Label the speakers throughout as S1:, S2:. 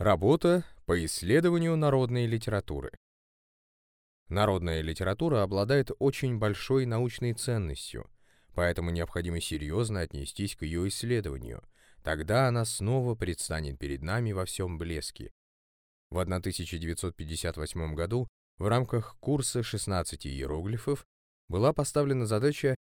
S1: Работа по исследованию народной литературы. Народная литература обладает очень большой научной ценностью, поэтому необходимо серьезно отнестись к ее исследованию. Тогда она снова предстанет перед нами во всем блеске. В 1958 году в рамках курса 16 иероглифов была поставлена задача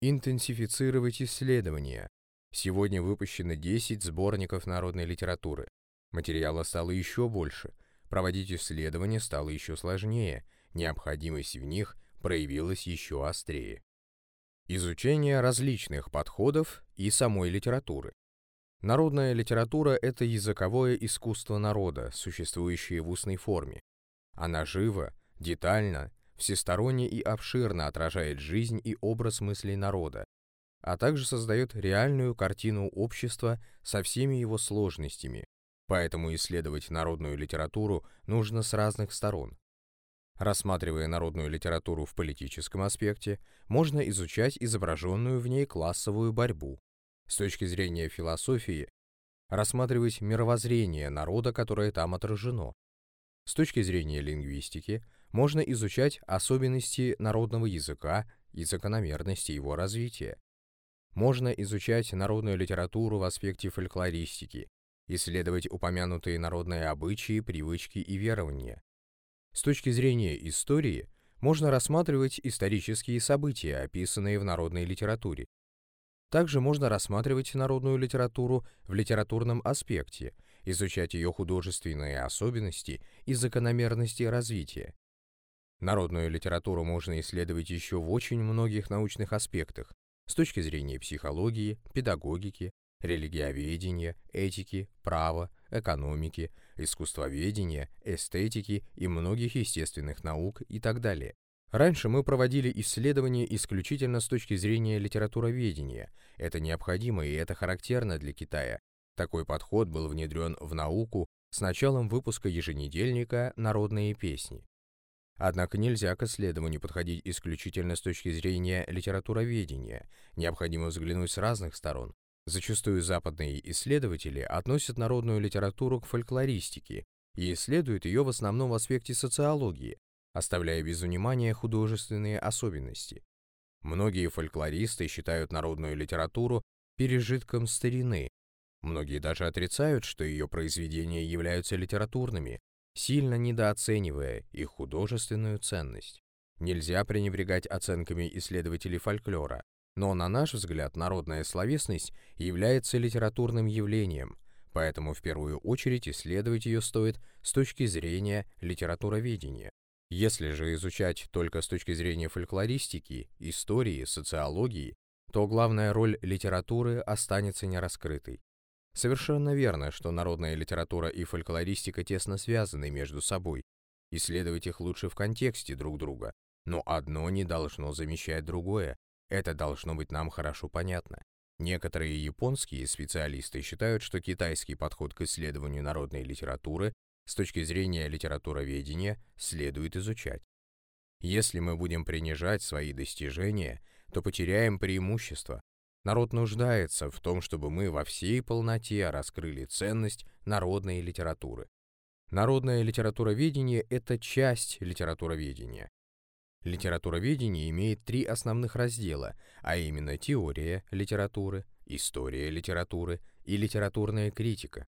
S1: интенсифицировать исследования. Сегодня выпущено 10 сборников народной литературы. Материала стало еще больше, проводить исследования стало еще сложнее, необходимость в них проявилась еще острее. Изучение различных подходов и самой литературы. Народная литература – это языковое искусство народа, существующее в устной форме. Она живо, детально, всесторонне и обширно отражает жизнь и образ мыслей народа, а также создает реальную картину общества со всеми его сложностями, Поэтому исследовать народную литературу нужно с разных сторон. Рассматривая народную литературу в политическом аспекте, можно изучать изображенную в ней классовую борьбу. С точки зрения философии, рассматривать мировоззрение народа, которое там отражено. С точки зрения лингвистики, можно изучать особенности народного языка и закономерности его развития. Можно изучать народную литературу в аспекте фольклористики, исследовать упомянутые народные обычаи, привычки и верования. С точки зрения истории можно рассматривать исторические события, описанные в народной литературе. Также можно рассматривать народную литературу в литературном аспекте, изучать ее художественные особенности и закономерности развития. Народную литературу можно исследовать еще в очень многих научных аспектах с точки зрения психологии, педагогики, религиоведения, этики, права, экономики, искусствоведения, эстетики и многих естественных наук и так далее. Раньше мы проводили исследования исключительно с точки зрения литературоведения. Это необходимо и это характерно для Китая. Такой подход был внедрен в науку с началом выпуска еженедельника «Народные песни». Однако нельзя к исследованию подходить исключительно с точки зрения литературоведения, необходимо взглянуть с разных сторон. Зачастую западные исследователи относят народную литературу к фольклористике и исследуют ее в основном в аспекте социологии, оставляя без внимания художественные особенности. Многие фольклористы считают народную литературу пережитком старины. Многие даже отрицают, что ее произведения являются литературными, сильно недооценивая их художественную ценность. Нельзя пренебрегать оценками исследователей фольклора, но, на наш взгляд, народная словесность является литературным явлением, поэтому в первую очередь исследовать ее стоит с точки зрения литературоведения. Если же изучать только с точки зрения фольклористики, истории, социологии, то главная роль литературы останется нераскрытой. Совершенно верно, что народная литература и фольклористика тесно связаны между собой. Исследовать их лучше в контексте друг друга, но одно не должно замещать другое, это должно быть нам хорошо понятно. Некоторые японские специалисты считают, что китайский подход к исследованию народной литературы с точки зрения литературоведения следует изучать. Если мы будем принижать свои достижения, то потеряем преимущество. Народ нуждается в том, чтобы мы во всей полноте раскрыли ценность народной литературы. Народное литературоведение – это часть литературоведения. Литературоведение имеет три основных раздела, а именно теория литературы, история литературы и литературная критика.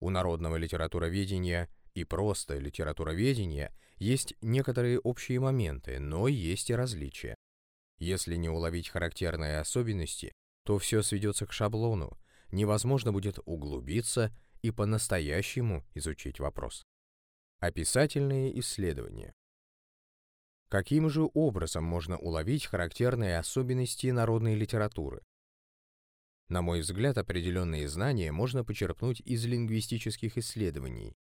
S1: У народного литературоведения и просто литературоведения есть некоторые общие моменты, но есть и различия. Если не уловить характерные особенности, то все сведется к шаблону, невозможно будет углубиться и по-настоящему изучить вопрос. Описательные исследования. Каким же образом можно уловить характерные особенности народной литературы? На мой взгляд, определенные знания можно почерпнуть из лингвистических исследований.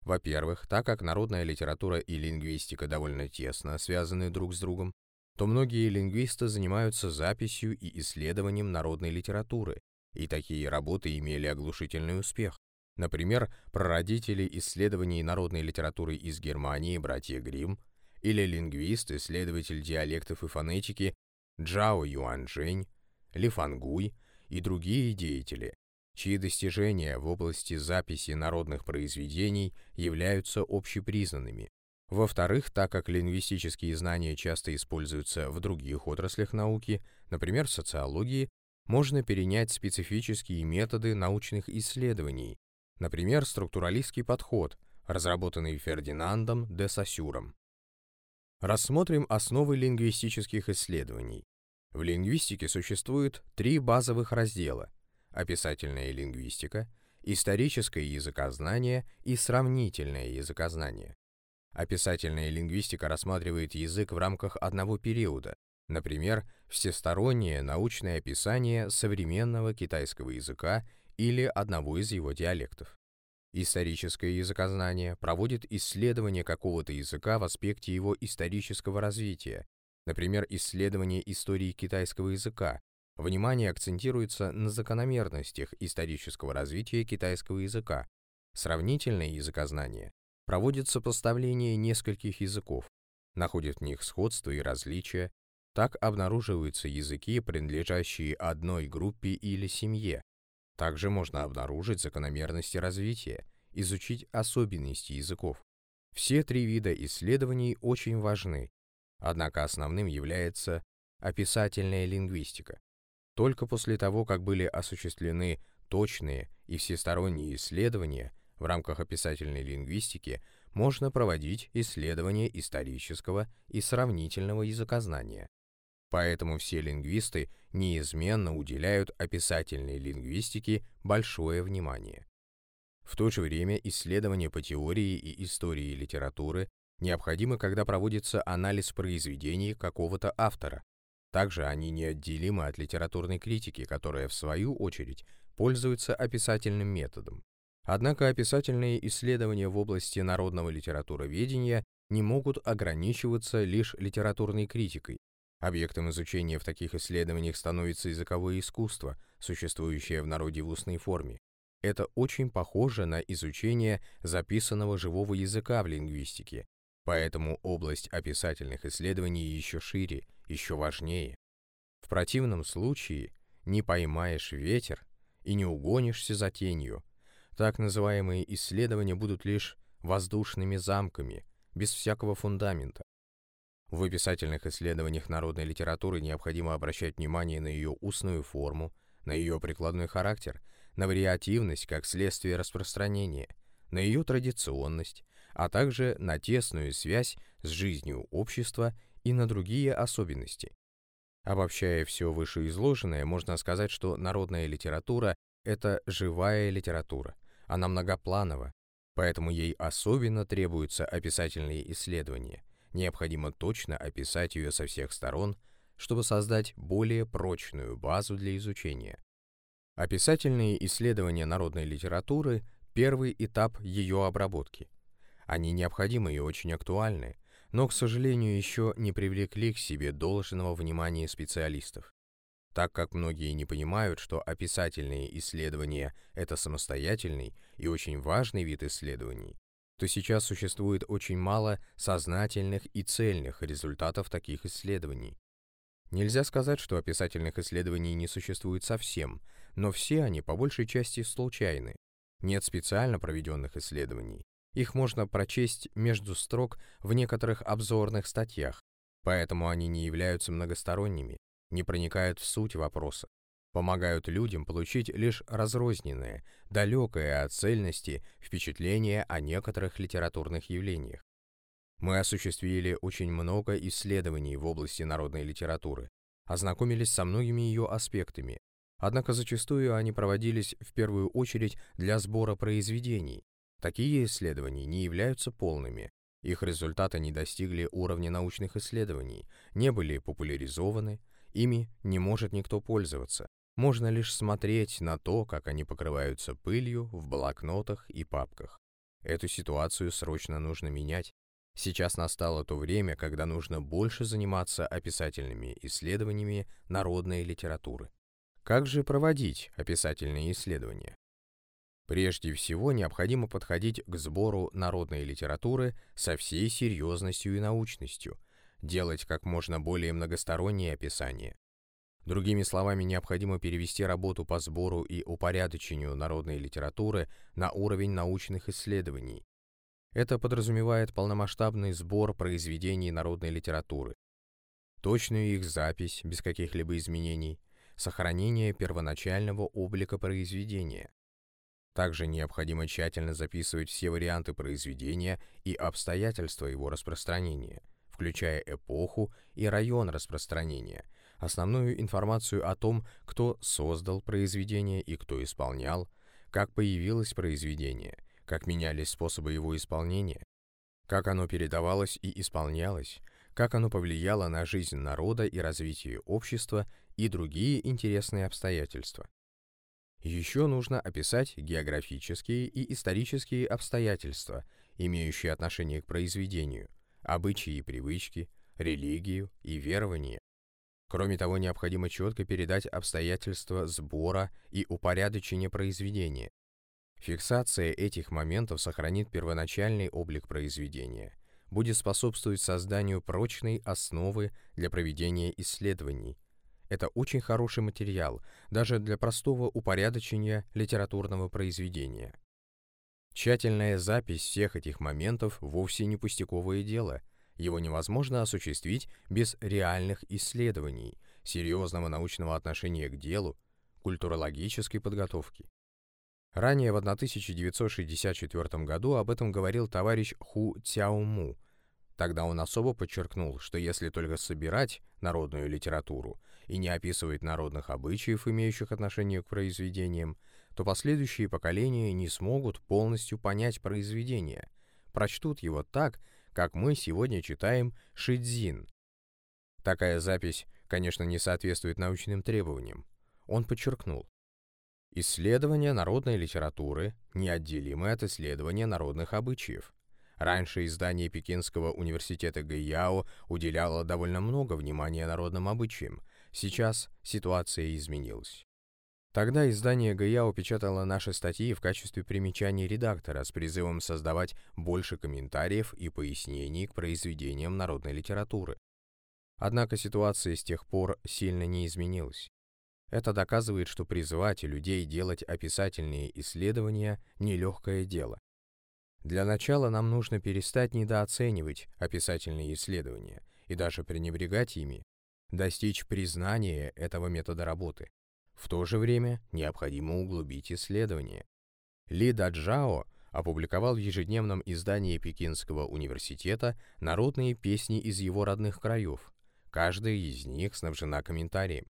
S1: Во-первых, так как народная литература и лингвистика довольно тесно связаны друг с другом, то многие лингвисты занимаются записью и исследованием народной литературы, и такие работы имели оглушительный успех. Например, прародители исследований народной литературы из Германии, братья Гримм, или лингвист, исследователь диалектов и фонетики Джао Юанжэнь, Ли Фангуй и другие деятели чьи достижения в области записи народных произведений являются общепризнанными. Во-вторых, так как лингвистические знания часто используются в других отраслях науки, например, социологии, можно перенять специфические методы научных исследований, например, структуралистский подход, разработанный Фердинандом де Сассюром. Рассмотрим основы лингвистических исследований. В лингвистике существует три базовых раздела – описательная лингвистика, историческое языкознание и сравнительное языкознание. Описательная лингвистика рассматривает язык в рамках одного периода, например, всестороннее научное описание современного китайского языка или одного из его диалектов. Историческое языкознание проводит исследование какого-то языка в аспекте его исторического развития Например, исследование истории китайского языка. Внимание акцентируется на закономерностях исторического развития китайского языка. Сравнительное языкознание проводит сопоставление нескольких языков, находит в них сходства и различия, так обнаруживаются языки, принадлежащие одной группе или семье. Также можно обнаружить закономерности развития, изучить особенности языков. Все три вида исследований очень важны, Однако основным является описательная лингвистика. Только после того, как были осуществлены точные и всесторонние исследования в рамках описательной лингвистики, можно проводить исследования исторического и сравнительного языкознания. Поэтому все лингвисты неизменно уделяют описательной лингвистике большое внимание. В то же время исследования по теории и истории литературы необходимы, когда проводится анализ произведений какого-то автора. Также они неотделимы от литературной критики, которая, в свою очередь, пользуется описательным методом. Однако описательные исследования в области народного литературоведения не могут ограничиваться лишь литературной критикой. Объектом изучения в таких исследованиях становится языковое искусство, существующее в народе в устной форме. Это очень похоже на изучение записанного живого языка в лингвистике, Поэтому область описательных исследований еще шире, еще важнее. В противном случае не поймаешь ветер и не угонишься за тенью. Так называемые исследования будут лишь воздушными замками, без всякого фундамента. В описательных исследованиях народной литературы необходимо обращать внимание на ее устную форму, на ее прикладной характер, на вариативность как следствие распространения, на ее традиционность, а также на тесную связь с жизнью общества и на другие особенности. Обобщая все вышеизложенное, можно сказать, что народная литература – это живая литература, она многопланова, поэтому ей особенно требуются описательные исследования. Необходимо точно описать ее со всех сторон, чтобы создать более прочную базу для изучения. Описательные исследования народной литературы – первый этап ее обработки – они необходимы и очень актуальны, но, к сожалению, еще не привлекли к себе должного внимания специалистов. Так как многие не понимают, что описательные исследования – это самостоятельный и очень важный вид исследований, то сейчас существует очень мало сознательных и цельных результатов таких исследований. Нельзя сказать, что описательных исследований не существует совсем, но все они по большей части случайны. Нет специально проведенных исследований, их можно прочесть между строк в некоторых обзорных статьях, поэтому они не являются многосторонними, не проникают в суть вопроса, помогают людям получить лишь разрозненное, далекое от цельности впечатление о некоторых литературных явлениях. Мы осуществили очень много исследований в области народной литературы, ознакомились со многими ее аспектами, однако зачастую они проводились в первую очередь для сбора произведений, Такие исследования не являются полными. Их результаты не достигли уровня научных исследований, не были популяризованы, ими не может никто пользоваться. Можно лишь смотреть на то, как они покрываются пылью в блокнотах и папках. Эту ситуацию срочно нужно менять. Сейчас настало то время, когда нужно больше заниматься описательными исследованиями народной литературы. Как же проводить описательные исследования? Прежде всего, необходимо подходить к сбору народной литературы со всей серьезностью и научностью, делать как можно более многостороннее описание. Другими словами, необходимо перевести работу по сбору и упорядочению народной литературы на уровень научных исследований. Это подразумевает полномасштабный сбор произведений народной литературы, точную их запись без каких-либо изменений, сохранение первоначального облика произведения. Также необходимо тщательно записывать все варианты произведения и обстоятельства его распространения, включая эпоху и район распространения, основную информацию о том, кто создал произведение и кто исполнял, как появилось произведение, как менялись способы его исполнения, как оно передавалось и исполнялось, как оно повлияло на жизнь народа и развитие общества и другие интересные обстоятельства. Еще нужно описать географические и исторические обстоятельства, имеющие отношение к произведению, обычаи и привычки, религию и верования. Кроме того, необходимо четко передать обстоятельства сбора и упорядочения произведения. Фиксация этих моментов сохранит первоначальный облик произведения, будет способствовать созданию прочной основы для проведения исследований. Это очень хороший материал, даже для простого упорядочения литературного произведения. Тщательная запись всех этих моментов вовсе не пустяковое дело – его невозможно осуществить без реальных исследований, серьезного научного отношения к делу, культурологической подготовки. Ранее в 1964 году об этом говорил товарищ Ху Цяому. Тогда он особо подчеркнул, что если только собирать народную литературу и не описывать народных обычаев, имеющих отношение к произведениям, то последующие поколения не смогут полностью понять произведение, прочтут его так, как мы сегодня читаем Шидзин. Такая запись, конечно, не соответствует научным требованиям. Он подчеркнул. Исследование народной литературы неотделимы от исследования народных обычаев. Раньше издание Пекинского университета Гэйяо уделяло довольно много внимания народным обычаям. Сейчас ситуация изменилась. Тогда издание ГАЯО печатало наши статьи в качестве примечаний редактора с призывом создавать больше комментариев и пояснений к произведениям народной литературы. Однако ситуация с тех пор сильно не изменилась. Это доказывает, что призывать людей делать описательные исследования – нелегкое дело. Для начала нам нужно перестать недооценивать описательные исследования и даже пренебрегать ими, достичь признания этого метода работы. В то же время необходимо углубить исследования. Ли Даджао опубликовал в ежедневном издании Пекинского университета народные песни из его родных краев. Каждая из них снабжена комментарием.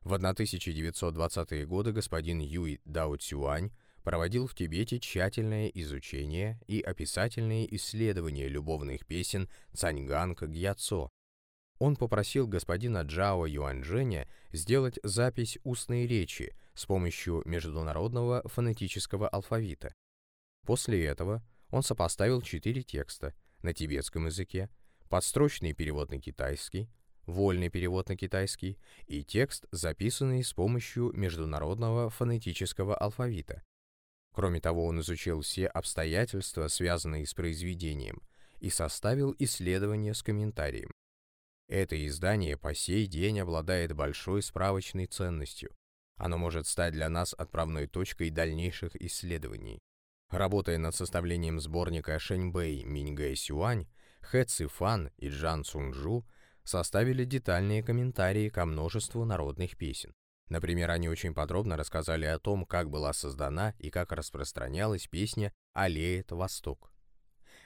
S1: В 1920-е годы господин Юй Дао Цюань проводил в Тибете тщательное изучение и описательные исследования любовных песен Цаньганг Гьяцо, он попросил господина Джао Юаньжэня сделать запись устной речи с помощью международного фонетического алфавита. После этого он сопоставил четыре текста на тибетском языке, подстрочный перевод на китайский, вольный перевод на китайский и текст, записанный с помощью международного фонетического алфавита. Кроме того, он изучил все обстоятельства, связанные с произведением, и составил исследование с комментарием. Это издание по сей день обладает большой справочной ценностью. Оно может стать для нас отправной точкой дальнейших исследований. Работая над составлением сборника Шэньбэй Миньгэ Сюань, Хэ Цифан и Джан Цунжу составили детальные комментарии ко множеству народных песен. Например, они очень подробно рассказали о том, как была создана и как распространялась песня «Аллеет Восток».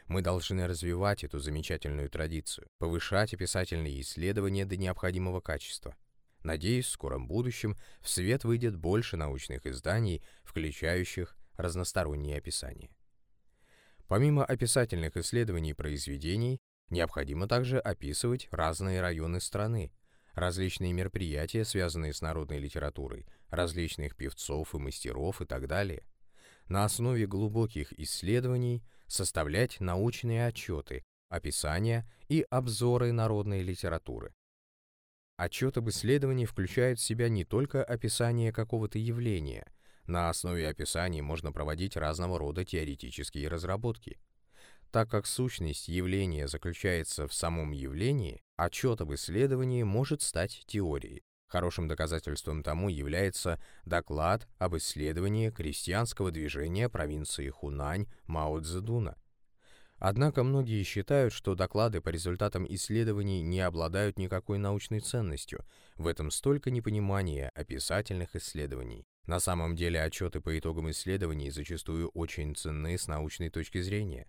S1: Мы должны развивать эту замечательную традицию, повышать описательные исследования до необходимого качества. Надеюсь, в скором будущем в свет выйдет больше научных изданий, включающих разносторонние описания. Помимо описательных исследований произведений, необходимо также описывать разные районы страны, различные мероприятия, связанные с народной литературой, различных певцов и мастеров и так далее. На основе глубоких исследований – составлять научные отчеты, описания и обзоры народной литературы. Отчет об исследовании включает в себя не только описание какого-то явления, на основе описаний можно проводить разного рода теоретические разработки. Так как сущность явления заключается в самом явлении, отчет об исследовании может стать теорией. Хорошим доказательством тому является доклад об исследовании крестьянского движения провинции Хунань Мао Цзэдуна. Однако многие считают, что доклады по результатам исследований не обладают никакой научной ценностью. В этом столько непонимания описательных исследований. На самом деле отчеты по итогам исследований зачастую очень ценны с научной точки зрения.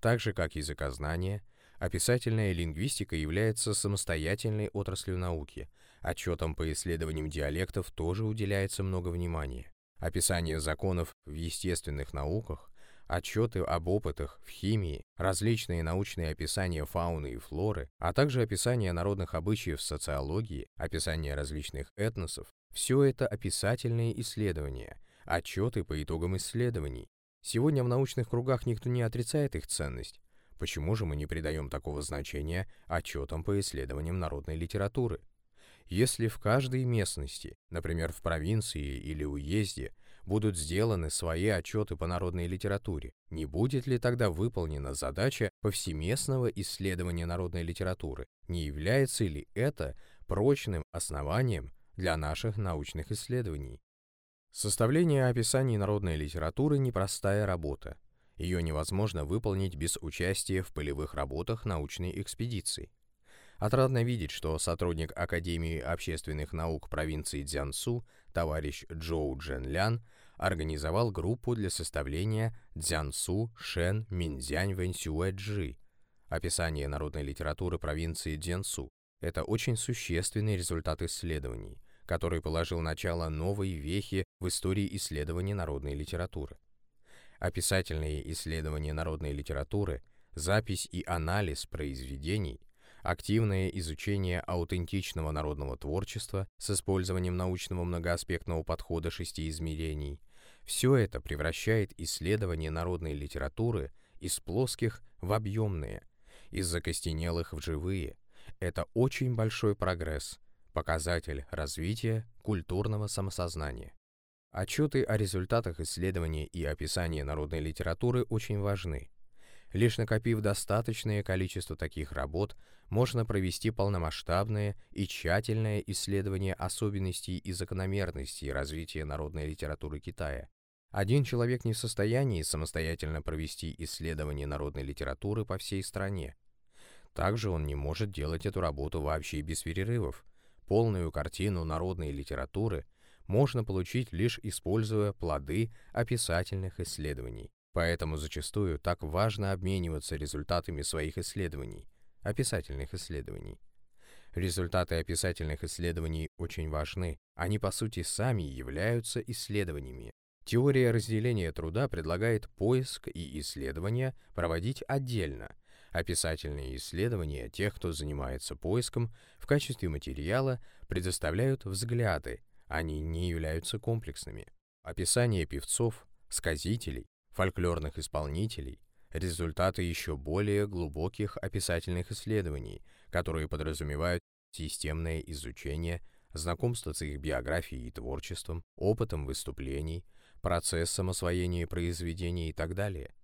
S1: Так же, как языкознание, описательная лингвистика является самостоятельной отраслью науки – Отчетам по исследованиям диалектов тоже уделяется много внимания. Описание законов в естественных науках, отчеты об опытах в химии, различные научные описания фауны и флоры, а также описание народных обычаев в социологии, описание различных этносов – все это описательные исследования, отчеты по итогам исследований. Сегодня в научных кругах никто не отрицает их ценность. Почему же мы не придаем такого значения отчетам по исследованиям народной литературы? Если в каждой местности, например, в провинции или уезде, будут сделаны свои отчеты по народной литературе, не будет ли тогда выполнена задача повсеместного исследования народной литературы? Не является ли это прочным основанием для наших научных исследований? Составление описаний народной литературы – непростая работа. Ее невозможно выполнить без участия в полевых работах научной экспедиции. Отрадно видеть, что сотрудник Академии общественных наук провинции Цзянсу, товарищ Джоу Джен организовал группу для составления Цзянсу Шен Минзянь Вэньсюэджи, описание народной литературы провинции Цзянсу. Это очень существенный результат исследований, который положил начало новой вехе в истории исследования народной литературы. Описательные исследования народной литературы, запись и анализ произведений – активное изучение аутентичного народного творчества с использованием научного многоаспектного подхода шести измерений – все это превращает исследование народной литературы из плоских в объемные, из закостенелых в живые. Это очень большой прогресс, показатель развития культурного самосознания. Отчеты о результатах исследования и описания народной литературы очень важны. Лишь накопив достаточное количество таких работ, можно провести полномасштабное и тщательное исследование особенностей и закономерностей развития народной литературы Китая. Один человек не в состоянии самостоятельно провести исследование народной литературы по всей стране. Также он не может делать эту работу вообще без перерывов. Полную картину народной литературы можно получить лишь используя плоды описательных исследований. Поэтому зачастую так важно обмениваться результатами своих исследований, описательных исследований. Результаты описательных исследований очень важны, они по сути сами являются исследованиями. Теория разделения труда предлагает поиск и исследования проводить отдельно. Описательные исследования тех, кто занимается поиском, в качестве материала предоставляют взгляды, они не являются комплексными. Описание певцов, сказителей, фольклорных исполнителей, результаты еще более глубоких описательных исследований, которые подразумевают системное изучение, знакомство с их биографией и творчеством, опытом выступлений, процессом освоения произведений и так далее.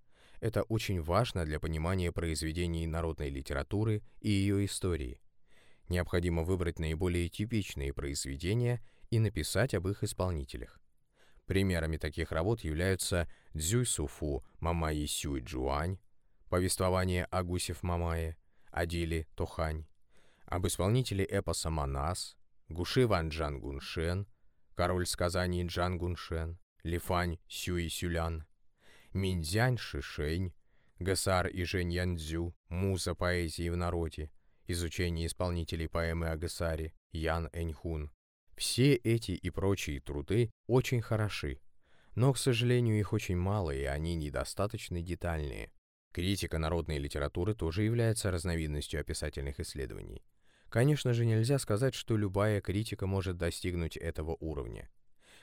S1: Это очень важно для понимания произведений народной литературы и ее истории. Необходимо выбрать наиболее типичные произведения и написать об их исполнителях. Примерами таких работ являются Цзюй Суфу Мамаи Сюй Джуань, повествование о Гусев Мамае, Адили Тохань, об исполнителе эпоса Манас, Гуши Ван Джан Гуншен, король сказаний Джан Гуншен, Лифань Сюй Сюлян, Миндзянь Шишень, Гасар и Жень Янцзю, муза поэзии в народе, изучение исполнителей поэмы о Гасаре, Ян Эньхун, все эти и прочие труды очень хороши, но, к сожалению, их очень мало, и они недостаточно детальные. Критика народной литературы тоже является разновидностью описательных исследований. Конечно же, нельзя сказать, что любая критика может достигнуть этого уровня.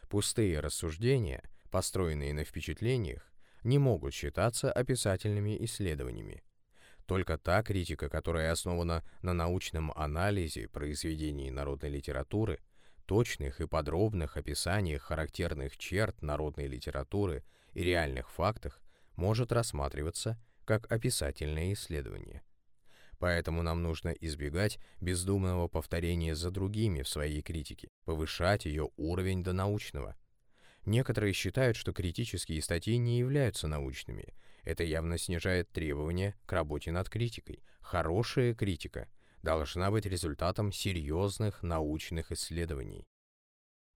S1: Пустые рассуждения, построенные на впечатлениях, не могут считаться описательными исследованиями. Только та критика, которая основана на научном анализе произведений народной литературы, точных и подробных описаниях характерных черт народной литературы и реальных фактах может рассматриваться как описательное исследование. Поэтому нам нужно избегать бездумного повторения за другими в своей критике, повышать ее уровень до научного. Некоторые считают, что критические статьи не являются научными. Это явно снижает требования к работе над критикой. Хорошая критика должна быть результатом серьезных научных исследований.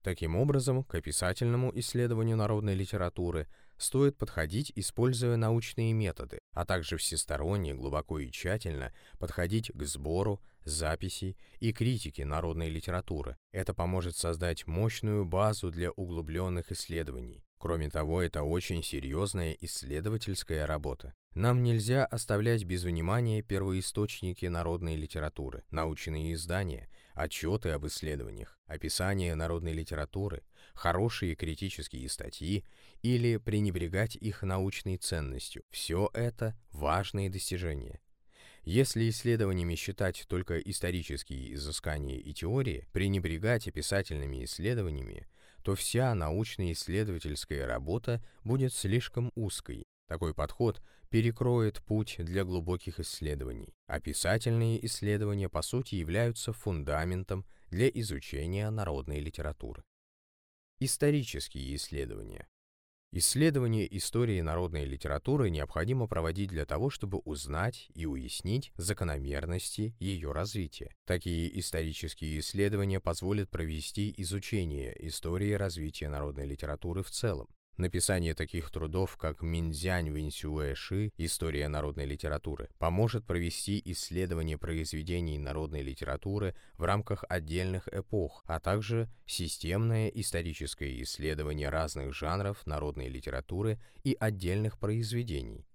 S1: Таким образом, к описательному исследованию народной литературы стоит подходить, используя научные методы, а также всесторонне, глубоко и тщательно подходить к сбору, записи и критике народной литературы. Это поможет создать мощную базу для углубленных исследований. Кроме того, это очень серьезная исследовательская работа. Нам нельзя оставлять без внимания первоисточники народной литературы, научные издания, отчеты об исследованиях, описание народной литературы, хорошие критические статьи или пренебрегать их научной ценностью. Все это важные достижения. Если исследованиями считать только исторические изыскания и теории, пренебрегать описательными исследованиями, то вся научно-исследовательская работа будет слишком узкой. Такой подход перекроет путь для глубоких исследований. Описательные исследования, по сути, являются фундаментом для изучения народной литературы. Исторические исследования. Исследование истории народной литературы необходимо проводить для того, чтобы узнать и уяснить закономерности ее развития. Такие исторические исследования позволят провести изучение истории развития народной литературы в целом. Написание таких трудов, как Минзянь Винсюэши «История народной литературы», поможет провести исследование произведений народной литературы в рамках отдельных эпох, а также системное историческое исследование разных жанров народной литературы и отдельных произведений.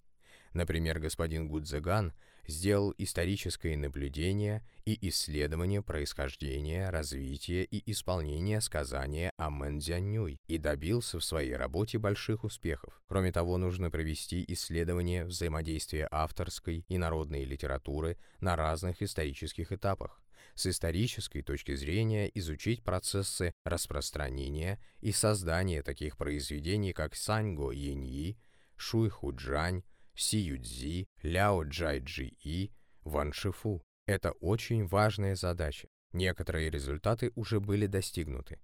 S1: Например, господин Гудзеган сделал историческое наблюдение и исследование происхождения, развития и исполнения сказания о Мэнзянюй и добился в своей работе больших успехов. Кроме того, нужно провести исследование взаимодействия авторской и народной литературы на разных исторических этапах. С исторической точки зрения изучить процессы распространения и создания таких произведений, как Саньго Яньи, Шуй Си Юдзи, Ляо Джай Джи И, Ван Шифу. Это очень важная задача. Некоторые результаты уже были достигнуты.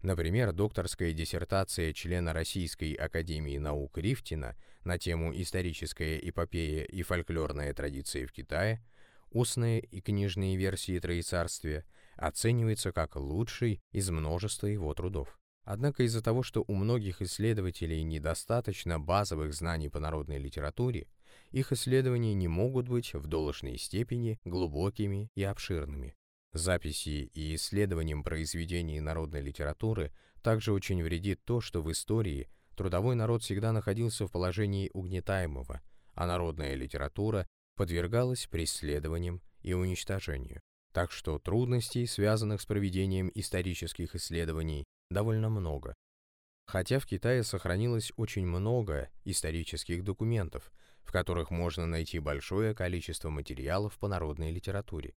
S1: Например, докторская диссертация члена Российской академии наук Рифтина на тему «Историческая эпопея и фольклорная традиция в Китае», устные и книжные версии Троецарствия, оценивается как лучший из множества его трудов. Однако из-за того, что у многих исследователей недостаточно базовых знаний по народной литературе, их исследования не могут быть в должной степени глубокими и обширными. Записи и исследованиям произведений народной литературы также очень вредит то, что в истории трудовой народ всегда находился в положении угнетаемого, а народная литература подвергалась преследованиям и уничтожению. Так что трудностей, связанных с проведением исторических исследований, довольно много. Хотя в Китае сохранилось очень много исторических документов, в которых можно найти большое количество материалов по народной литературе.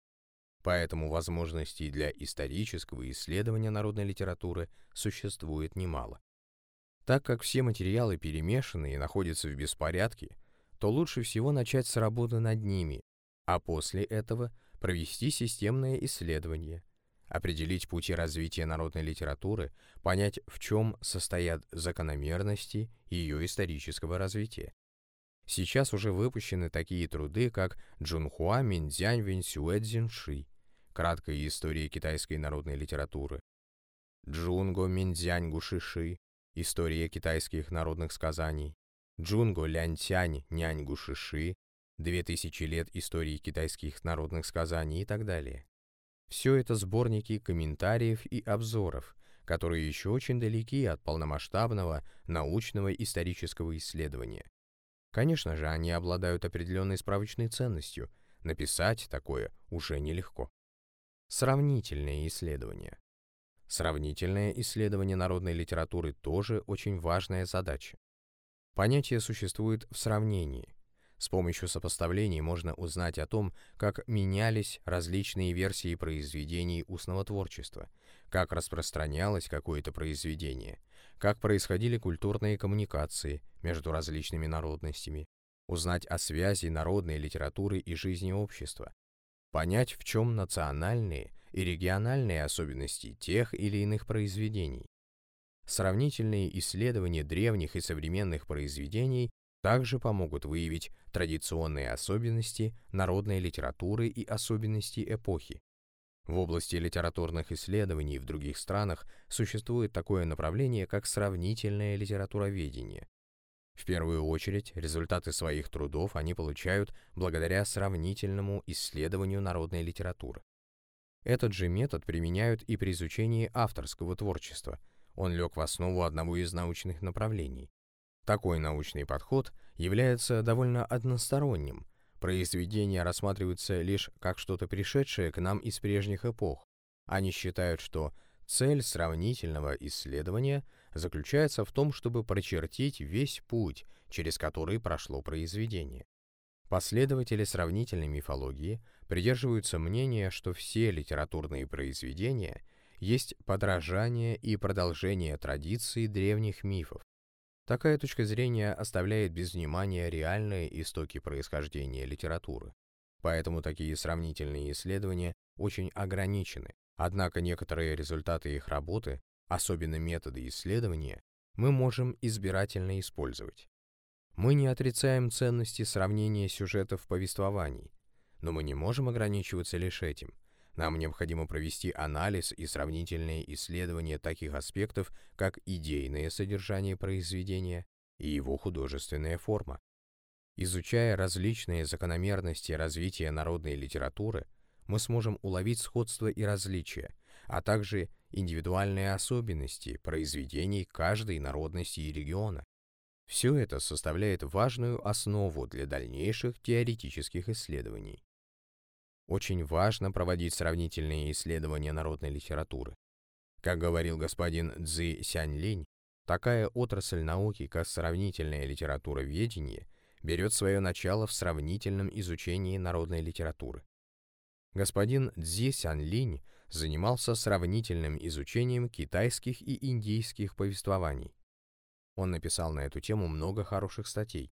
S1: Поэтому возможностей для исторического исследования народной литературы существует немало. Так как все материалы перемешаны и находятся в беспорядке, то лучше всего начать с работы над ними, а после этого провести системное исследование, определить пути развития народной литературы, понять, в чем состоят закономерности ее исторического развития. Сейчас уже выпущены такие труды, как Джунхуа Миндзянь Винсюэцзин Ши, краткая история китайской народной литературы, Джунго Миндзянь Гушиши, история китайских народных сказаний, Джунго Лянтянь Нянь Гушиши, две тысячи лет истории китайских народных сказаний и так далее. Все это сборники комментариев и обзоров, которые еще очень далеки от полномасштабного научного исторического исследования. Конечно же, они обладают определенной справочной ценностью, написать такое уже нелегко. Сравнительные исследования. Сравнительное исследование народной литературы тоже очень важная задача. Понятие существует в сравнении, с помощью сопоставлений можно узнать о том, как менялись различные версии произведений устного творчества, как распространялось какое-то произведение, как происходили культурные коммуникации между различными народностями, узнать о связи народной литературы и жизни общества, понять, в чем национальные и региональные особенности тех или иных произведений. Сравнительные исследования древних и современных произведений также помогут выявить традиционные особенности народной литературы и особенности эпохи. В области литературных исследований в других странах существует такое направление, как сравнительное литературоведение. В первую очередь, результаты своих трудов они получают благодаря сравнительному исследованию народной литературы. Этот же метод применяют и при изучении авторского творчества. Он лег в основу одного из научных направлений. Такой научный подход является довольно односторонним. Произведения рассматриваются лишь как что-то пришедшее к нам из прежних эпох. Они считают, что цель сравнительного исследования заключается в том, чтобы прочертить весь путь, через который прошло произведение. Последователи сравнительной мифологии придерживаются мнения, что все литературные произведения есть подражание и продолжение традиции древних мифов. Такая точка зрения оставляет без внимания реальные истоки происхождения литературы. Поэтому такие сравнительные исследования очень ограничены. Однако некоторые результаты их работы, особенно методы исследования, мы можем избирательно использовать. Мы не отрицаем ценности сравнения сюжетов повествований, но мы не можем ограничиваться лишь этим. Нам необходимо провести анализ и сравнительные исследования таких аспектов, как идейное содержание произведения и его художественная форма. Изучая различные закономерности развития народной литературы, мы сможем уловить сходства и различия, а также индивидуальные особенности произведений каждой народности и региона. Все это составляет важную основу для дальнейших теоретических исследований. Очень важно проводить сравнительные исследования народной литературы. Как говорил господин Цзи Сяньлинь, такая отрасль науки, как сравнительная литературоведение, берет свое начало в сравнительном изучении народной литературы. Господин Цзи Сяньлинь занимался сравнительным изучением китайских и индийских повествований. Он написал на эту тему много хороших статей.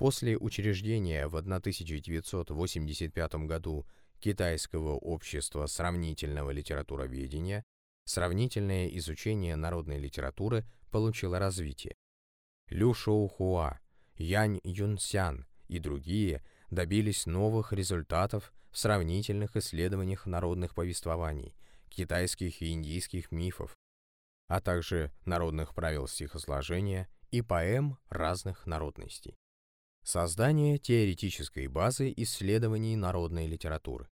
S1: После учреждения в 1985 году Китайского общества сравнительного литературоведения сравнительное изучение народной литературы получило развитие. Лю Шоухуа, Янь Юнсян и другие добились новых результатов в сравнительных исследованиях народных повествований, китайских и индийских мифов, а также народных правил стихосложения и поэм разных народностей. Создание теоретической базы исследований народной литературы.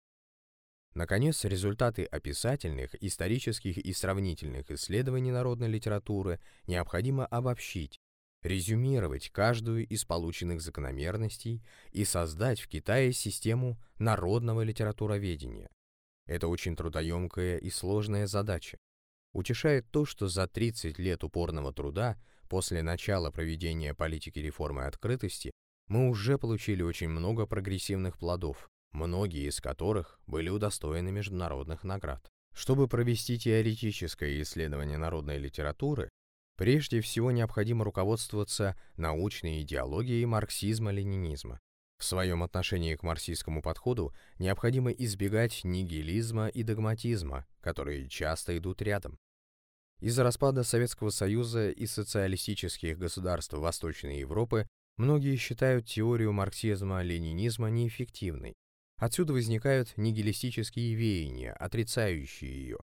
S1: Наконец, результаты описательных, исторических и сравнительных исследований народной литературы необходимо обобщить, резюмировать каждую из полученных закономерностей и создать в Китае систему народного литературоведения. Это очень трудоемкая и сложная задача. Утешает то, что за 30 лет упорного труда после начала проведения политики реформы открытости мы уже получили очень много прогрессивных плодов, многие из которых были удостоены международных наград. Чтобы провести теоретическое исследование народной литературы, прежде всего необходимо руководствоваться научной идеологией марксизма-ленинизма. В своем отношении к марксистскому подходу необходимо избегать нигилизма и догматизма, которые часто идут рядом. Из-за распада Советского Союза и социалистических государств Восточной Европы многие считают теорию марксизма-ленинизма неэффективной. Отсюда возникают нигилистические веяния, отрицающие ее.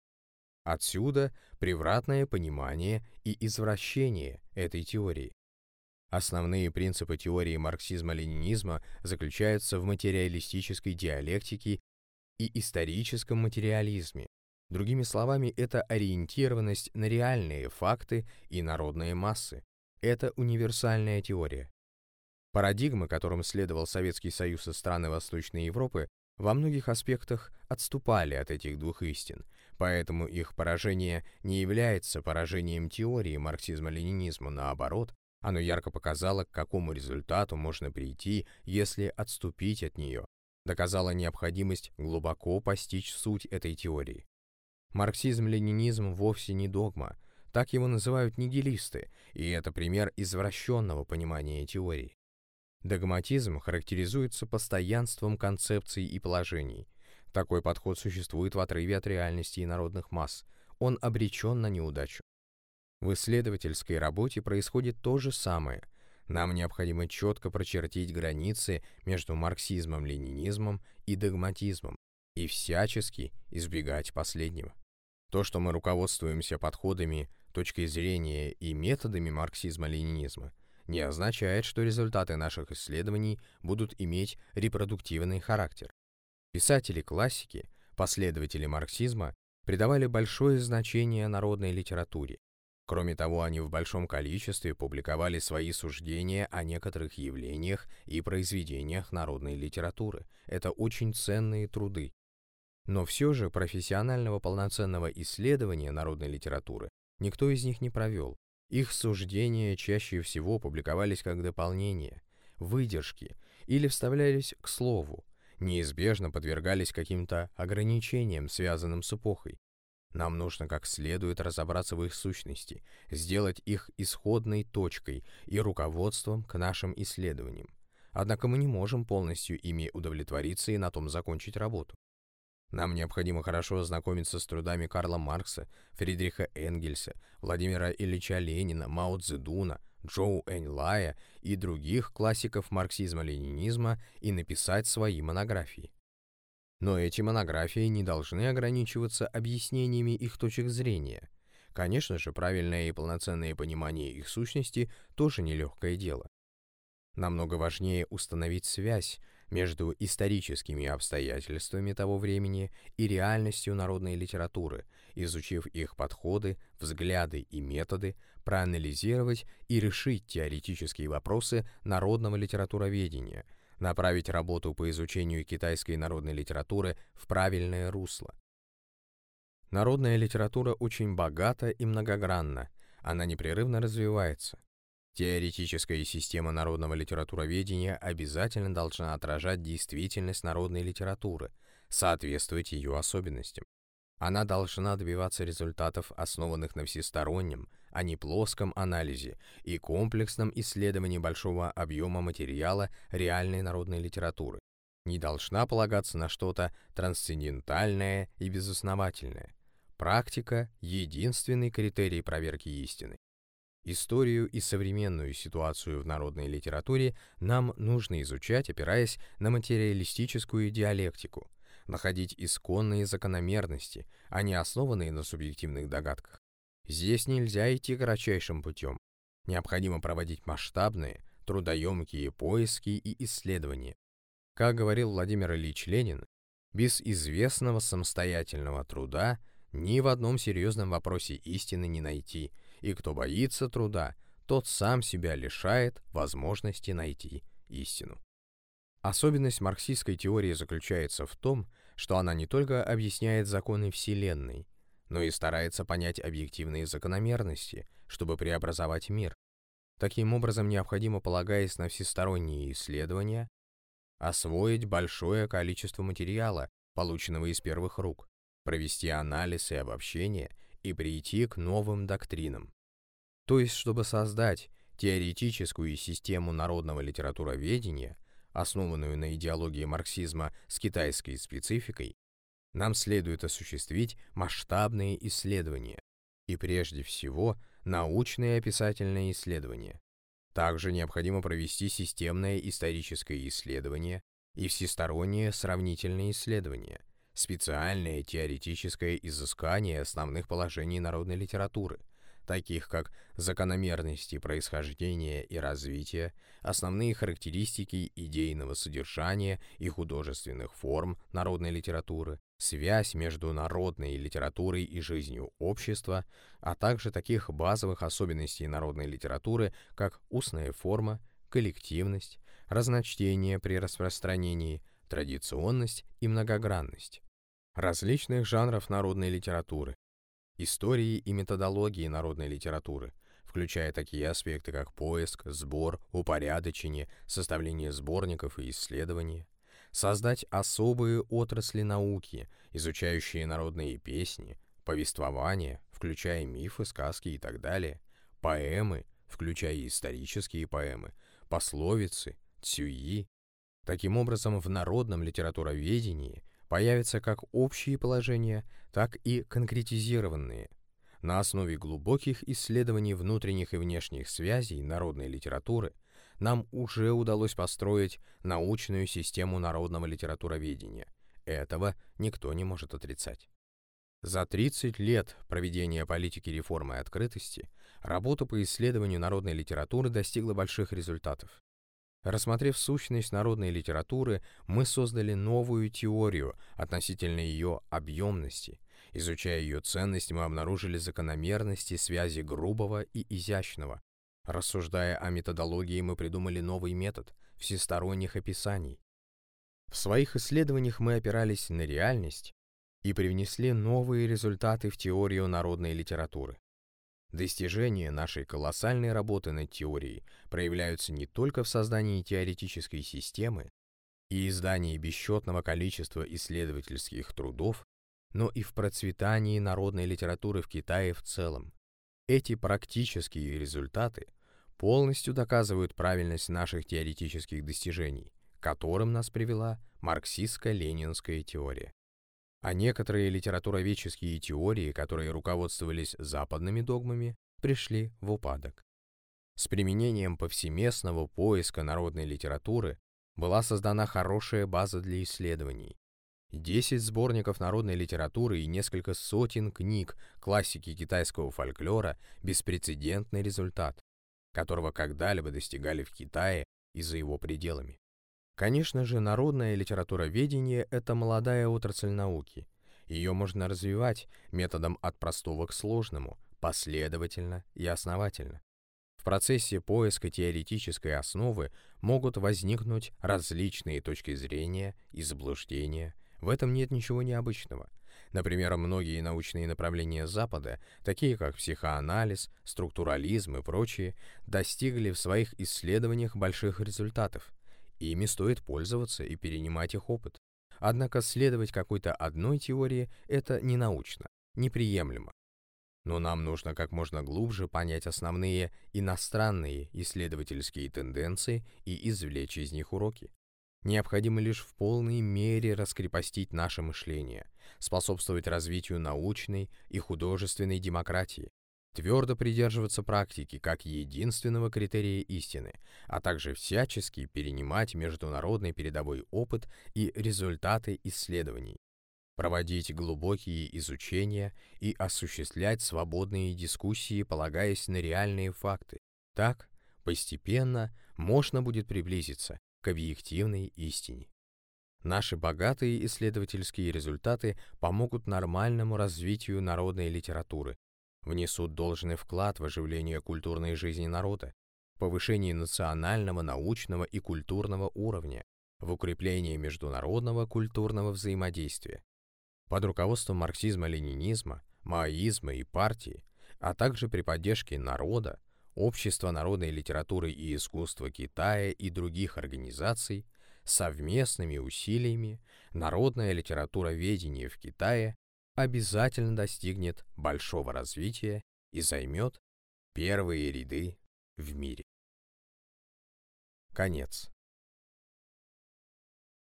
S1: Отсюда превратное понимание и извращение этой теории. Основные принципы теории марксизма-ленинизма заключаются в материалистической диалектике и историческом материализме, Другими словами, это ориентированность на реальные факты и народные массы. Это универсальная теория. Парадигмы, которым следовал Советский Союз и страны Восточной Европы, во многих аспектах отступали от этих двух истин, поэтому их поражение не является поражением теории марксизма-ленинизма, наоборот, оно ярко показало, к какому результату можно прийти, если отступить от нее, доказало необходимость глубоко постичь суть этой теории. Марксизм-ленинизм вовсе не догма, так его называют нигилисты, и это пример извращенного понимания теории. Догматизм характеризуется постоянством концепций и положений. Такой подход существует в отрыве от реальности и народных масс. Он обречен на неудачу. В исследовательской работе происходит то же самое. Нам необходимо четко прочертить границы между марксизмом-ленинизмом и догматизмом и всячески избегать последнего. То, что мы руководствуемся подходами, точкой зрения и методами марксизма-ленинизма, не означает, что результаты наших исследований будут иметь репродуктивный характер. Писатели-классики, последователи марксизма, придавали большое значение народной литературе. Кроме того, они в большом количестве публиковали свои суждения о некоторых явлениях и произведениях народной литературы. Это очень ценные труды. Но все же профессионального полноценного исследования народной литературы никто из них не провел. Их суждения чаще всего публиковались как дополнение, выдержки или вставлялись к слову, неизбежно подвергались каким-то ограничениям, связанным с эпохой. Нам нужно как следует разобраться в их сущности, сделать их исходной точкой и руководством к нашим исследованиям. Однако мы не можем полностью ими удовлетвориться и на том закончить работу. Нам необходимо хорошо ознакомиться с трудами Карла Маркса, Фридриха Энгельса, Владимира Ильича Ленина, Мао Цзэдуна, Джоу Эньлая и других классиков марксизма-ленинизма и написать свои монографии. Но эти монографии не должны ограничиваться объяснениями их точек зрения. Конечно же, правильное и полноценное понимание их сущности тоже нелегкое дело. Намного важнее установить связь между историческими обстоятельствами того времени и реальностью народной литературы, изучив их подходы, взгляды и методы, проанализировать и решить теоретические вопросы народного литературоведения, направить работу по изучению китайской народной литературы в правильное русло. Народная литература очень богата и многогранна, она непрерывно развивается. Теоретическая система народного литературоведения обязательно должна отражать действительность народной литературы, соответствовать ее особенностям. Она должна добиваться результатов, основанных на всестороннем, а не плоском анализе и комплексном исследовании большого объема материала реальной народной литературы. Не должна полагаться на что-то трансцендентальное и безосновательное. Практика – единственный критерий проверки истины. Историю и современную ситуацию в народной литературе нам нужно изучать, опираясь на материалистическую диалектику, находить исконные закономерности, а не основанные на субъективных догадках. Здесь нельзя идти кратчайшим путем. Необходимо проводить масштабные, трудоемкие поиски и исследования. Как говорил Владимир Ильич Ленин, без известного самостоятельного труда ни в одном серьезном вопросе истины не найти – и кто боится труда, тот сам себя лишает возможности найти истину. Особенность марксистской теории заключается в том, что она не только объясняет законы Вселенной, но и старается понять объективные закономерности, чтобы преобразовать мир. Таким образом, необходимо, полагаясь на всесторонние исследования, освоить большое количество материала, полученного из первых рук, провести анализ и обобщение и прийти к новым доктринам. То есть, чтобы создать теоретическую систему народного литературоведения, основанную на идеологии марксизма с китайской спецификой, нам следует осуществить масштабные исследования и прежде всего научные описательные исследования. Также необходимо провести системное историческое исследование и всестороннее сравнительное исследование, специальное теоретическое изыскание основных положений народной литературы – таких как закономерности происхождения и развития, основные характеристики идейного содержания и художественных форм народной литературы, связь между народной литературой и жизнью общества, а также таких базовых особенностей народной литературы, как устная форма, коллективность, разночтение при распространении, традиционность и многогранность различных жанров народной литературы, истории и методологии народной литературы, включая такие аспекты, как поиск, сбор, упорядочение, составление сборников и исследования, создать особые отрасли науки, изучающие народные песни, повествования, включая мифы, сказки и так далее, поэмы, включая исторические поэмы, пословицы, Цюи. Таким образом, в народном литературоведении появятся как общие положения, так и конкретизированные. На основе глубоких исследований внутренних и внешних связей народной литературы нам уже удалось построить научную систему народного литературоведения. Этого никто не может отрицать. За 30 лет проведения политики реформы и открытости работа по исследованию народной литературы достигла больших результатов. Рассмотрев сущность народной литературы, мы создали новую теорию относительно ее объемности. Изучая ее ценность, мы обнаружили закономерности связи грубого и изящного. Рассуждая о методологии, мы придумали новый метод всесторонних описаний. В своих исследованиях мы опирались на реальность и привнесли новые результаты в теорию народной литературы. Достижения нашей колоссальной работы над теорией проявляются не только в создании теоретической системы и издании бесчетного количества исследовательских трудов, но и в процветании народной литературы в Китае в целом. Эти практические результаты полностью доказывают правильность наших теоретических достижений, которым нас привела марксистско-ленинская теория а некоторые литературоведческие теории, которые руководствовались западными догмами, пришли в упадок. С применением повсеместного поиска народной литературы была создана хорошая база для исследований. Десять сборников народной литературы и несколько сотен книг классики китайского фольклора – беспрецедентный результат, которого когда-либо достигали в Китае и за его пределами. Конечно же, народное литературоведение – это молодая отрасль науки. Ее можно развивать методом от простого к сложному, последовательно и основательно. В процессе поиска теоретической основы могут возникнуть различные точки зрения и заблуждения. В этом нет ничего необычного. Например, многие научные направления Запада, такие как психоанализ, структурализм и прочие, достигли в своих исследованиях больших результатов – Ими стоит пользоваться и перенимать их опыт. Однако следовать какой-то одной теории – это не научно, неприемлемо. Но нам нужно как можно глубже понять основные иностранные исследовательские тенденции и извлечь из них уроки. Необходимо лишь в полной мере раскрепостить наше мышление, способствовать развитию научной и художественной демократии, твердо придерживаться практики как единственного критерия истины, а также всячески перенимать международный передовой опыт и результаты исследований, проводить глубокие изучения и осуществлять свободные дискуссии, полагаясь на реальные факты. Так, постепенно можно будет приблизиться к объективной истине. Наши богатые исследовательские результаты помогут нормальному развитию народной литературы, внесут должный вклад в оживление культурной жизни народа, повышение национального, научного и культурного уровня, в укрепление международного культурного взаимодействия. Под руководством марксизма-ленинизма, маоизма и партии, а также при поддержке народа, Общества народной литературы и искусства Китая и других организаций, совместными усилиями народное литературоведение в Китае обязательно достигнет большого развития и займет первые ряды в мире. Конец.